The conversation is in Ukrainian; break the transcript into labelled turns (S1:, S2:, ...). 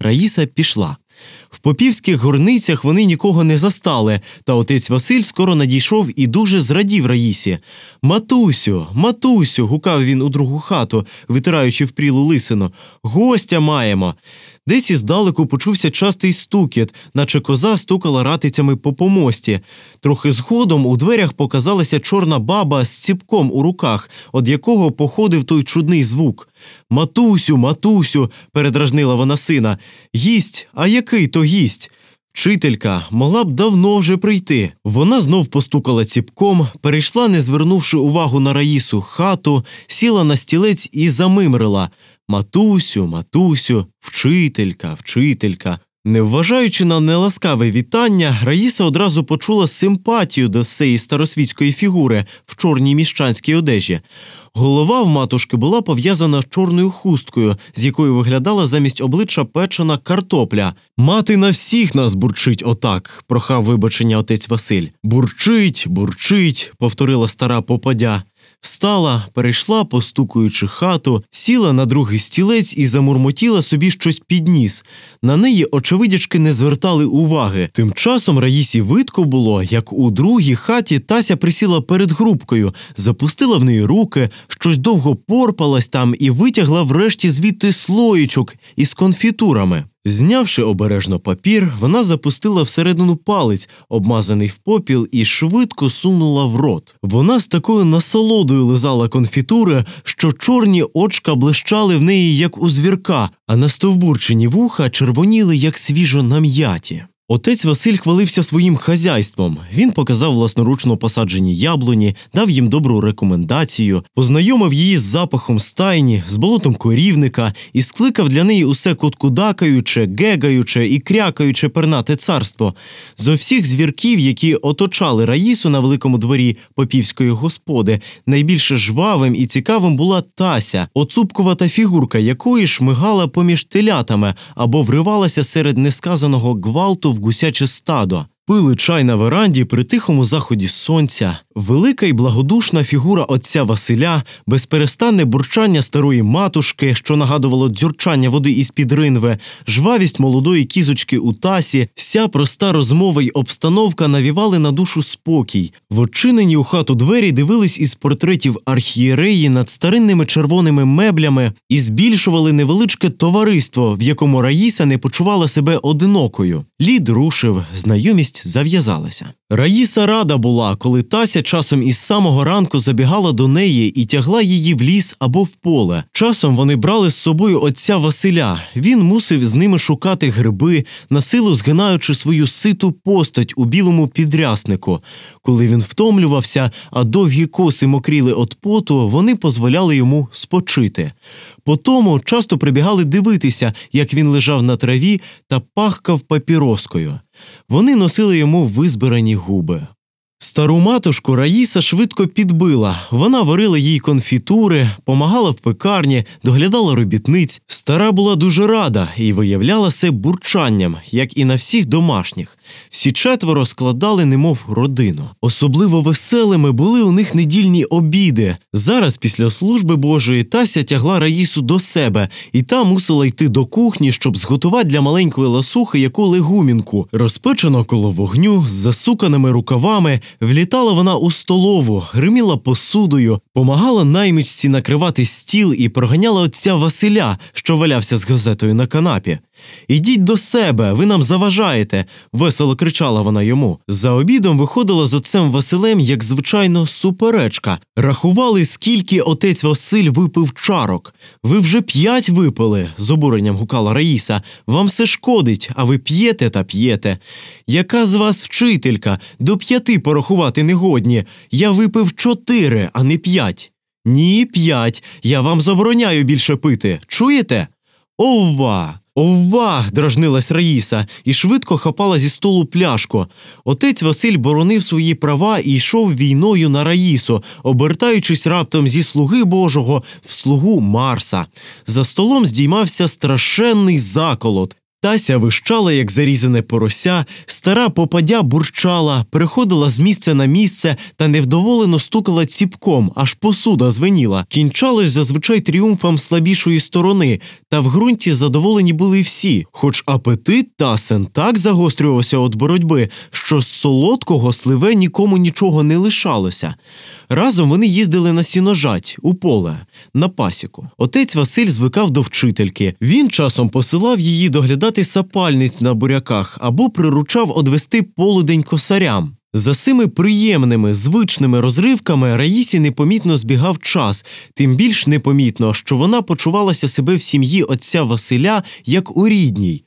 S1: Раїса пішла. В попівських горницях вони нікого не застали, та отець Василь скоро надійшов і дуже зрадів Раїсі. Матусю, матусю, гукав він у другу хату, витираючи в прілу лисину. Гостя маємо. Десь іздалеку почувся частий стукіт, наче коза стукала ратицями по помості. Трохи згодом у дверях показалася чорна баба з ціпком у руках, від якого походив той чудний звук. Матусю, матусю, передражнила вона сина. Гість, а який то гість? Вчителька могла б давно вже прийти. Вона знов постукала ціпком, перейшла, не звернувши увагу на Раїсу, хату, сіла на стілець і замимрила. Матусю, матусю, вчителька, вчителька. Не вважаючи на неласкаве вітання, Раїса одразу почула симпатію до цієї старосвітської фігури в чорній міщанській одежі. Голова в матушки була пов'язана чорною хусткою, з якою виглядала замість обличчя печена картопля. Мати на всіх нас бурчить отак, прохав вибачення отець Василь. Бурчить, бурчить, повторила стара попадя. Встала, перейшла, постукуючи хату, сіла на другий стілець і замурмотіла собі щось під ніс. На неї очевидячки не звертали уваги. Тим часом Раїсі видко було, як у другій хаті Тася присіла перед грубкою, запустила в неї руки, щось довго порпалась там і витягла врешті звідти слоїчок із конфітурами. Знявши обережно папір, вона запустила всередину палець, обмазаний в попіл, і швидко сунула в рот. Вона з такою насолодою лизала конфітури, що чорні очка блищали в неї, як у звірка, а на стовбурчені вуха червоніли, як свіжо нам'яті. Отець Василь хвалився своїм хазяйством. Він показав власноручно посаджені яблуні, дав їм добру рекомендацію, познайомив її з запахом стайні, з болотом корівника і скликав для неї усе коткудакаюче, гегаюче і крякаюче пернате царство. Зо всіх звірків, які оточали Раїсу на великому дворі попівської господи, найбільше жвавим і цікавим була Тася, оцупкувата фігурка якої шмигала поміж телятами або вривалася серед несказаного гвалту в гусяче стадо. Пили чай на веранді при тихому заході сонця, велика й благодушна фігура отця Василя, безперестанне бурчання старої матушки, що нагадувало дзюрчання води із під ринве, жвавість молодої кізочки у тасі, вся проста розмова й обстановка навівали на душу спокій. В очинені у хату двері дивились із портретів архієреї над старинними червоними меблями і збільшували невеличке товариство, в якому Раїса не почувала себе одинокою. Лід рушив, знайомість зав'язалася. Раїса рада була, коли Тася часом із самого ранку забігала до неї і тягла її в ліс або в поле. Часом вони брали з собою отця Василя. Він мусив з ними шукати гриби, насилу згинаючи свою ситу постать у білому підряснику. Коли він втомлювався, а довгі коси мокріли від поту, вони дозволяли йому спочити. Потому часто прибігали дивитися, як він лежав на траві та пахкав папіроскою. Вони носили йому визбирані губи. Стару матушку Раїса швидко підбила. Вона варила їй конфітури, помагала в пекарні, доглядала робітниць. Стара була дуже рада і виявляла се бурчанням, як і на всіх домашніх. Всі четверо складали, немов родину. Особливо веселими були у них недільні обіди. Зараз, після служби Божої, Тася тягла Раїсу до себе, і та мусила йти до кухні, щоб зготувати для маленької ласухи яку легумінку, розпечено коло вогню з засуканими рукавами. Влітала вона у столову, гриміла посудою, помагала наймичці накривати стіл і проганяла отця Василя, що валявся з газетою на канапі. Ідіть до себе, ви нам заважаєте, весело кричала вона йому. За обідом виходила з отцем Василем, як звичайно, суперечка. Рахували, скільки отець Василь випив чарок. Ви вже п'ять випили, з обуренням гукала Раїса. Вам все шкодить, а ви п'єте та п'єте. Яка з вас вчителька? До п'яти порахувати не годні. Я випив чотири, а не п'ять. Ні, п'ять. Я вам забороняю більше пити. Чуєте? Ова! Ова! дражнилась Раїса і швидко хапала зі столу пляшку. Отець Василь боронив свої права і йшов війною на Раїсу, обертаючись раптом зі слуги Божого в слугу Марса. За столом здіймався страшенний заколот. Тася вищала, як зарізане порося, стара попадя бурчала, переходила з місця на місце та невдоволено стукала ціпком, аж посуда звеніла. Кінчалось зазвичай тріумфом слабішої сторони, та в ґрунті задоволені були всі. Хоч апетит Тасен так загострювався від боротьби, що з солодкого сливе нікому нічого не лишалося. Разом вони їздили на сіножать у поле на пасіку. Отець Василь звикав до вчительки. Він часом посилав її доглядати сапальниць на буряках або приручав одвести полудень косарям. За цими приємними, звичними розривками Раїсі непомітно збігав час, тим більш непомітно, що вона почувалася себе в сім'ї отця Василя як у рідній.